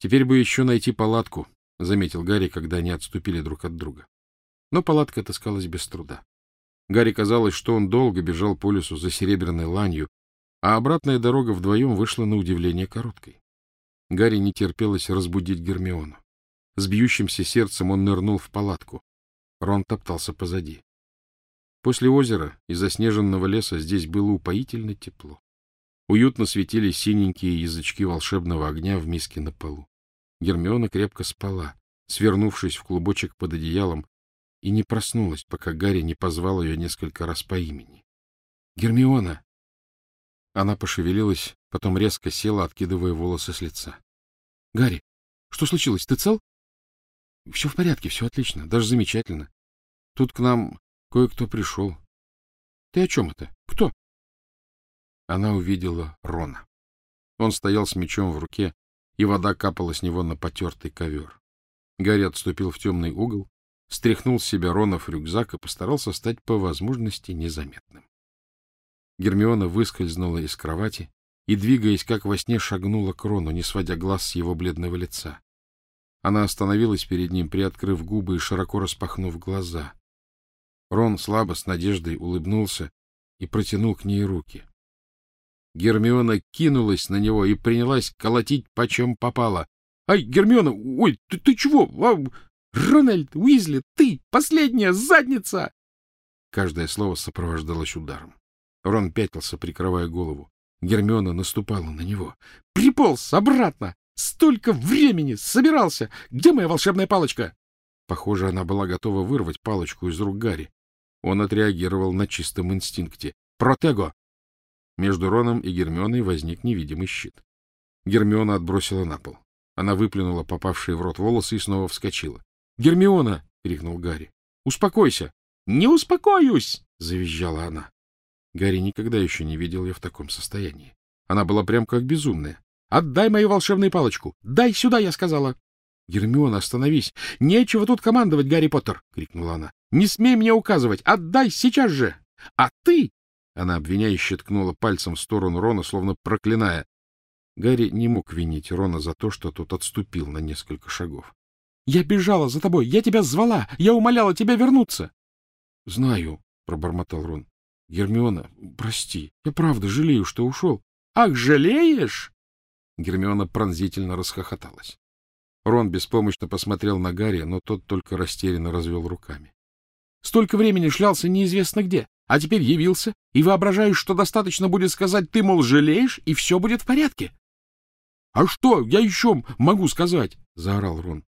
Теперь бы еще найти палатку, — заметил Гарри, когда они отступили друг от друга. Но палатка отыскалась без труда. Гарри казалось, что он долго бежал по лесу за серебряной ланью, а обратная дорога вдвоем вышла на удивление короткой. Гарри не терпелось разбудить Гермиону. С бьющимся сердцем он нырнул в палатку. Рон топтался позади. После озера и заснеженного леса здесь было упоительно тепло. Уютно светили синенькие язычки волшебного огня в миске на полу. Гермиона крепко спала, свернувшись в клубочек под одеялом, и не проснулась, пока Гарри не позвал ее несколько раз по имени. «Гермиона!» Она пошевелилась, потом резко села, откидывая волосы с лица. «Гарри, что случилось? Ты цел?» «Все в порядке, все отлично, даже замечательно. Тут к нам кое-кто пришел. Ты о чем это? Кто?» Она увидела Рона. Он стоял с мечом в руке, и вода капала с него на потертый ковер. Гарри отступил в темный угол, стряхнул с себя Ронов рюкзак и постарался стать по возможности незаметным. Гермиона выскользнула из кровати и, двигаясь как во сне, шагнула к Рону, не сводя глаз с его бледного лица. Она остановилась перед ним, приоткрыв губы и широко распахнув глаза. Рон слабо, с надеждой улыбнулся и протянул к ней руки. Гермиона кинулась на него и принялась колотить почем попало. — Ай, Гермиона, ой, ты, ты чего? А, Рональд Уизли, ты, последняя задница! Каждое слово сопровождалось ударом. Рон пятился, прикрывая голову. Гермиона наступала на него. — Приполз обратно! Столько времени! Собирался! Где моя волшебная палочка? Похоже, она была готова вырвать палочку из рук Гарри. Он отреагировал на чистом инстинкте. «Протего!» Между Роном и Гермионой возник невидимый щит. Гермиона отбросила на пол. Она выплюнула попавшие в рот волосы и снова вскочила. «Гермиона!» — крикнул Гарри. «Успокойся!» «Не успокоюсь!» — завизжала она. Гарри никогда еще не видел ее в таком состоянии. Она была прям как безумная. «Отдай мою волшебную палочку! Дай сюда!» — я сказала. «Гермиона, остановись! Нечего тут командовать, Гарри Поттер!» — крикнула она. «Не смей мне указывать! Отдай сейчас же! А ты...» Она обвиняюще ткнула пальцем в сторону Рона, словно проклиная. Гарри не мог винить Рона за то, что тот отступил на несколько шагов. — Я бежала за тобой! Я тебя звала! Я умоляла тебя вернуться! — Знаю, — пробормотал Рон. — Гермиона, прости, я правда жалею, что ушел. — Ах, жалеешь? Гермиона пронзительно расхохоталась. Рон беспомощно посмотрел на Гарри, но тот только растерянно развел руками. — Столько времени шлялся неизвестно где, а теперь явился и воображаешь, что достаточно будет сказать «ты, мол, жалеешь, и все будет в порядке». — А что я еще могу сказать? — заорал Рон.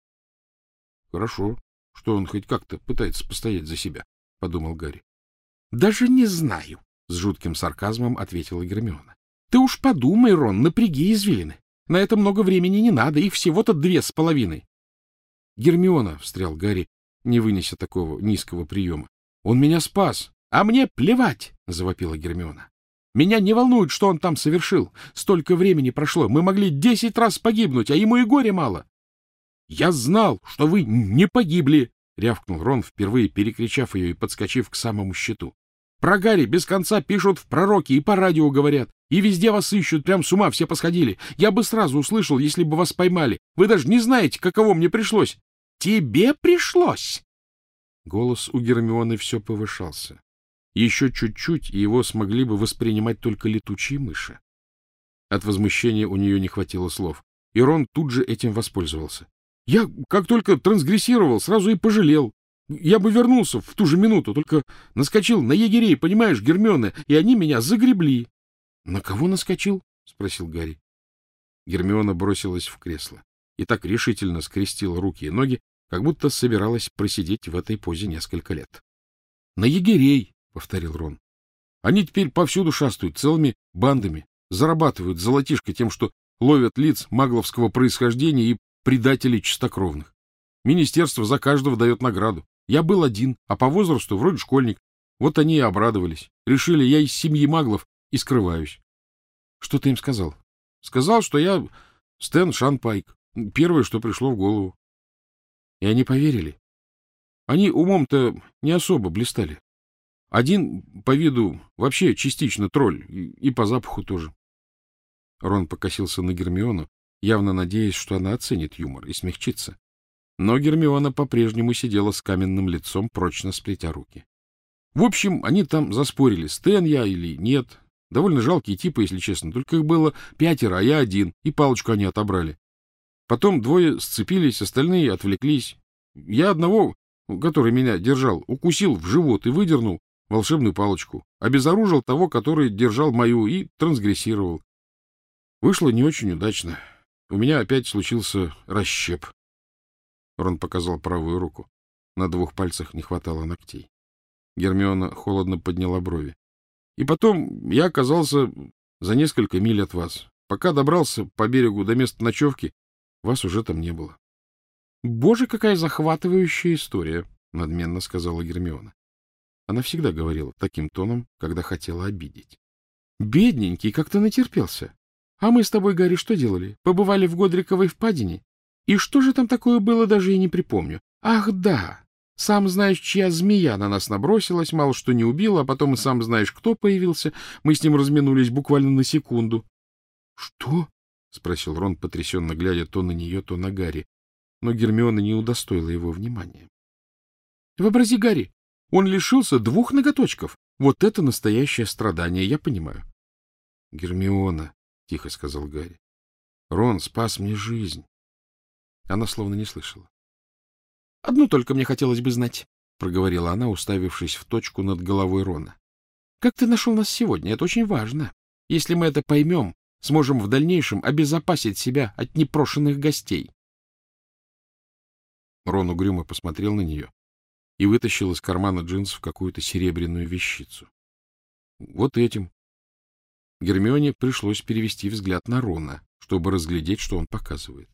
— Хорошо, что он хоть как-то пытается постоять за себя, — подумал Гарри. — Даже не знаю, — с жутким сарказмом ответила Гермиона. — Ты уж подумай, Рон, напряги извилины. На это много времени не надо, их всего-то две с половиной. — Гермиона, — встрял Гарри, не вынеся такого низкого приема, — он меня спас. — А мне плевать, — завопила Гермиона. — Меня не волнует, что он там совершил. Столько времени прошло, мы могли десять раз погибнуть, а ему и горе мало. — Я знал, что вы не погибли, — рявкнул Рон, впервые перекричав ее и подскочив к самому щиту. Про Гарри без конца пишут в пророке и по радио говорят. И везде вас ищут, прям с ума все посходили. Я бы сразу услышал, если бы вас поймали. Вы даже не знаете, каково мне пришлось. Тебе пришлось!» Голос у Гермионы все повышался. Еще чуть-чуть, и его смогли бы воспринимать только летучие мыши. От возмущения у нее не хватило слов, и Рон тут же этим воспользовался. «Я, как только трансгрессировал, сразу и пожалел. Я бы вернулся в ту же минуту, только наскочил на егерей, понимаешь, Гермиона, и они меня загребли. — На кого наскочил? — спросил Гарри. Гермиона бросилась в кресло и так решительно скрестила руки и ноги, как будто собиралась просидеть в этой позе несколько лет. — На егерей, — повторил Рон. — Они теперь повсюду шастают целыми бандами, зарабатывают золотишко тем, что ловят лиц магловского происхождения и предателей чистокровных. Министерство за каждого дает награду. Я был один, а по возрасту вроде школьник. Вот они и обрадовались. Решили, я из семьи маглов и скрываюсь. Что ты им сказал? Сказал, что я Стэн Шанпайк. Первое, что пришло в голову. И они поверили. Они умом-то не особо блистали. Один по виду вообще частично тролль, и, и по запаху тоже. Рон покосился на Гермиону, явно надеясь, что она оценит юмор и смягчится. Но Гермиона по-прежнему сидела с каменным лицом, прочно сплетя руки. В общем, они там заспорили, Стэн я или нет. Довольно жалкие типы, если честно. Только их было пятеро, а я один, и палочку они отобрали. Потом двое сцепились, остальные отвлеклись. Я одного, который меня держал, укусил в живот и выдернул волшебную палочку, обезоружил того, который держал мою, и трансгрессировал. Вышло не очень удачно. У меня опять случился расщеп. Рон показал правую руку. На двух пальцах не хватало ногтей. Гермиона холодно подняла брови. И потом я оказался за несколько миль от вас. Пока добрался по берегу до места ночевки, вас уже там не было. — Боже, какая захватывающая история! — надменно сказала Гермиона. Она всегда говорила таким тоном, когда хотела обидеть. — Бедненький, как ты натерпелся. А мы с тобой, Гарри, что делали? Побывали в Годриковой впадине? И что же там такое было, даже и не припомню. Ах, да! Сам знаешь, чья змея на нас набросилась, мало что не убила, а потом и сам знаешь, кто появился. Мы с ним разминулись буквально на секунду. — Что? — спросил Рон, потрясенно глядя то на нее, то на Гарри. Но Гермиона не удостоила его внимания. — Вообрази, Гарри, он лишился двух ноготочков. Вот это настоящее страдание, я понимаю. — Гермиона, — тихо сказал Гарри, — Рон спас мне жизнь. Она словно не слышала. — Одну только мне хотелось бы знать, — проговорила она, уставившись в точку над головой Рона. — Как ты нашел нас сегодня? Это очень важно. Если мы это поймем, сможем в дальнейшем обезопасить себя от непрошенных гостей. Рон угрюмо посмотрел на нее и вытащил из кармана джинсов какую-то серебряную вещицу. Вот этим. Гермионе пришлось перевести взгляд на Рона, чтобы разглядеть, что он показывает.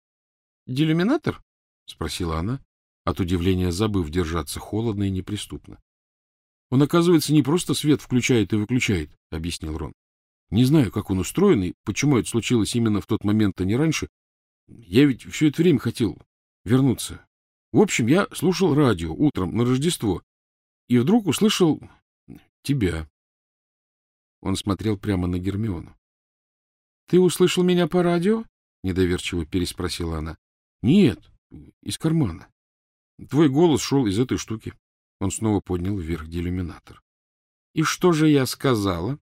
— Делюминатор? — спросила она, от удивления забыв держаться холодно и неприступно. — Он, оказывается, не просто свет включает и выключает, — объяснил Рон. Не знаю, как он устроен и почему это случилось именно в тот момент, а не раньше. Я ведь все это время хотел вернуться. В общем, я слушал радио утром на Рождество и вдруг услышал тебя. Он смотрел прямо на Гермиону. — Ты услышал меня по радио? — недоверчиво переспросила она. — Нет, из кармана. Твой голос шел из этой штуки. Он снова поднял вверх делюминатор. — И что же я сказала?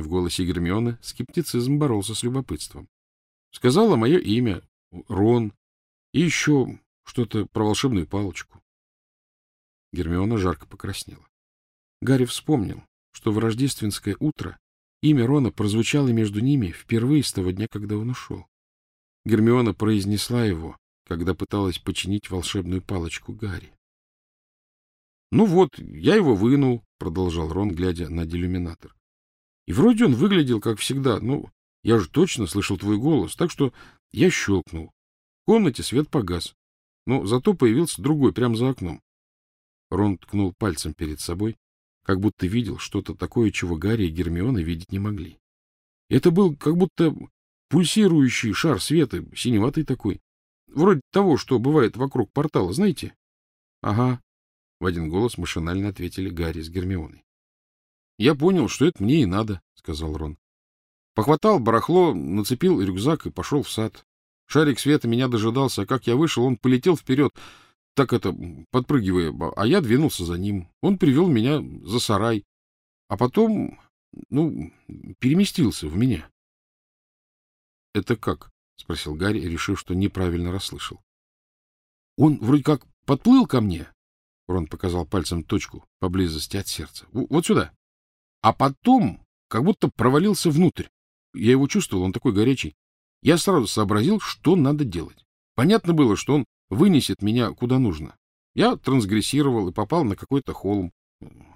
В голосе Гермионы скептицизм боролся с любопытством. Сказала мое имя, Рон, и еще что-то про волшебную палочку. Гермиона жарко покраснела. Гарри вспомнил, что в рождественское утро имя Рона прозвучало между ними впервые с того дня, когда он ушел. Гермиона произнесла его, когда пыталась починить волшебную палочку Гарри. — Ну вот, я его вынул, — продолжал Рон, глядя на делюминатор. И вроде он выглядел, как всегда. Ну, я же точно слышал твой голос, так что я щелкнул. В комнате свет погас. Но зато появился другой прямо за окном. Рон ткнул пальцем перед собой, как будто видел что-то такое, чего Гарри и Гермиона видеть не могли. Это был как будто пульсирующий шар света, синеватый такой. Вроде того, что бывает вокруг портала, знаете? — Ага, — в один голос машинально ответили Гарри с Гермионой. Я понял, что это мне и надо, — сказал Рон. Похватал барахло, нацепил рюкзак и пошел в сад. Шарик света меня дожидался, а как я вышел, он полетел вперед, так это, подпрыгивая, а я двинулся за ним. Он привел меня за сарай, а потом, ну, переместился в меня. — Это как? — спросил Гарри, решив, что неправильно расслышал. — Он вроде как подплыл ко мне, — Рон показал пальцем точку поблизости от сердца. — Вот сюда а потом как будто провалился внутрь. Я его чувствовал, он такой горячий. Я сразу сообразил, что надо делать. Понятно было, что он вынесет меня куда нужно. Я трансгрессировал и попал на какой-то холм.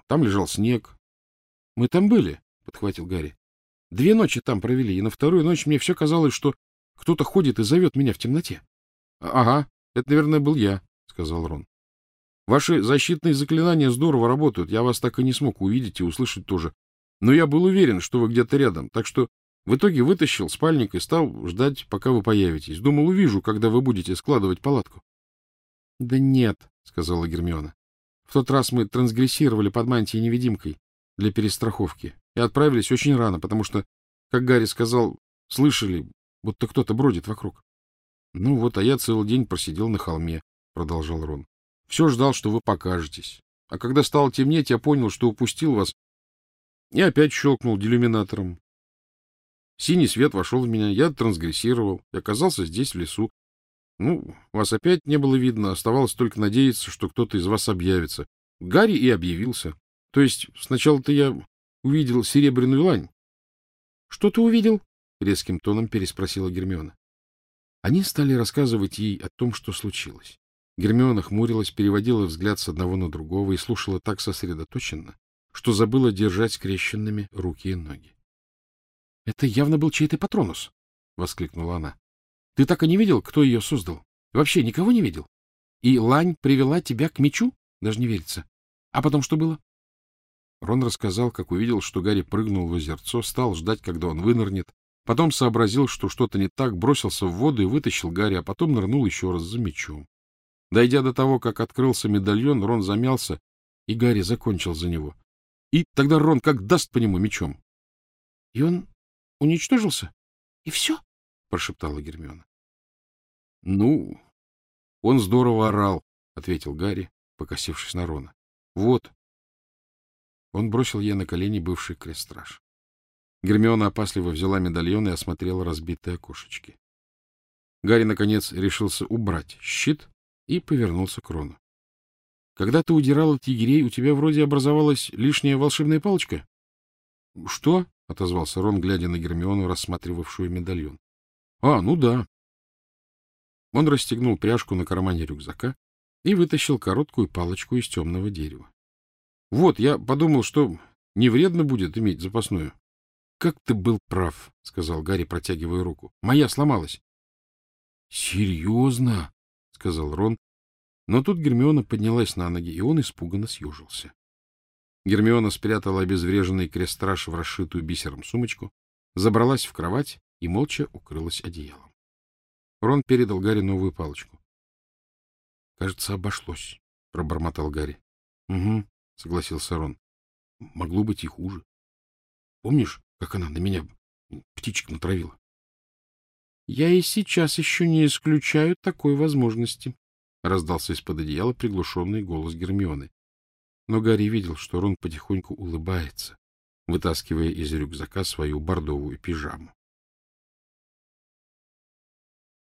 Там лежал снег. — Мы там были, — подхватил Гарри. — Две ночи там провели, и на вторую ночь мне все казалось, что кто-то ходит и зовет меня в темноте. — Ага, это, наверное, был я, — сказал Рон. Ваши защитные заклинания здорово работают, я вас так и не смог увидеть и услышать тоже. Но я был уверен, что вы где-то рядом, так что в итоге вытащил спальник и стал ждать, пока вы появитесь. Думал, увижу, когда вы будете складывать палатку. — Да нет, — сказала Гермиона. — В тот раз мы трансгрессировали под мантией-невидимкой для перестраховки и отправились очень рано, потому что, как Гарри сказал, слышали будто кто-то бродит вокруг. — Ну вот, а я целый день просидел на холме, — продолжал Рон. — Все ждал, что вы покажетесь. А когда стало темнеть, я понял, что упустил вас, и опять щелкнул делюминатором. Синий свет вошел в меня, я трансгрессировал и оказался здесь, в лесу. Ну, вас опять не было видно, оставалось только надеяться, что кто-то из вас объявится. Гарри и объявился. То есть сначала-то я увидел серебряную лань. — Что ты увидел? — резким тоном переспросила Гермиона. Они стали рассказывать ей о том, что случилось. Гермиона хмурилась, переводила взгляд с одного на другого и слушала так сосредоточенно, что забыла держать скрещенными руки и ноги. — Это явно был чей-то патронус! — воскликнула она. — Ты так и не видел, кто ее создал? Вообще никого не видел? И лань привела тебя к мечу? Даже не верится. А потом что было? Рон рассказал, как увидел, что Гарри прыгнул в озерцо, стал ждать, когда он вынырнет, потом сообразил, что что-то не так, бросился в воду и вытащил Гарри, а потом нырнул еще раз за мечом. Дойдя до того, как открылся медальон, Рон замялся, и Гарри закончил за него. И тогда Рон как даст по нему мечом. — И он уничтожился? И все? — прошептала Гермиона. — Ну, он здорово орал, — ответил Гарри, покосившись на Рона. — Вот. Он бросил ей на колени бывший крест-страж. Гермиона опасливо взяла медальон и осмотрела разбитые окошечки. Гарри, наконец, решился убрать щит и повернулся к Рону. — Когда ты удирал от егерей, у тебя вроде образовалась лишняя волшебная палочка? — Что? — отозвался Рон, глядя на Гермиону, рассматривавшую медальон. — А, ну да. Он расстегнул пряжку на кармане рюкзака и вытащил короткую палочку из темного дерева. — Вот, я подумал, что не вредно будет иметь запасную. — Как ты был прав, — сказал Гарри, протягивая руку. — Моя сломалась. — Серьезно? — сказал Рон. Но тут Гермиона поднялась на ноги, и он испуганно съежился. Гермиона спрятала обезвреженный крестраж в расшитую бисером сумочку, забралась в кровать и молча укрылась одеялом. Рон передал Гарри новую палочку. — Кажется, обошлось, — пробормотал Гарри. — Угу, — согласился Рон. — Могло быть и хуже. Помнишь, как она на меня птичек натравила? — Я и сейчас еще не исключаю такой возможности, — раздался из-под одеяла приглушенный голос Гермионы. Но Гарри видел, что Рон потихоньку улыбается, вытаскивая из рюкзака свою бордовую пижаму.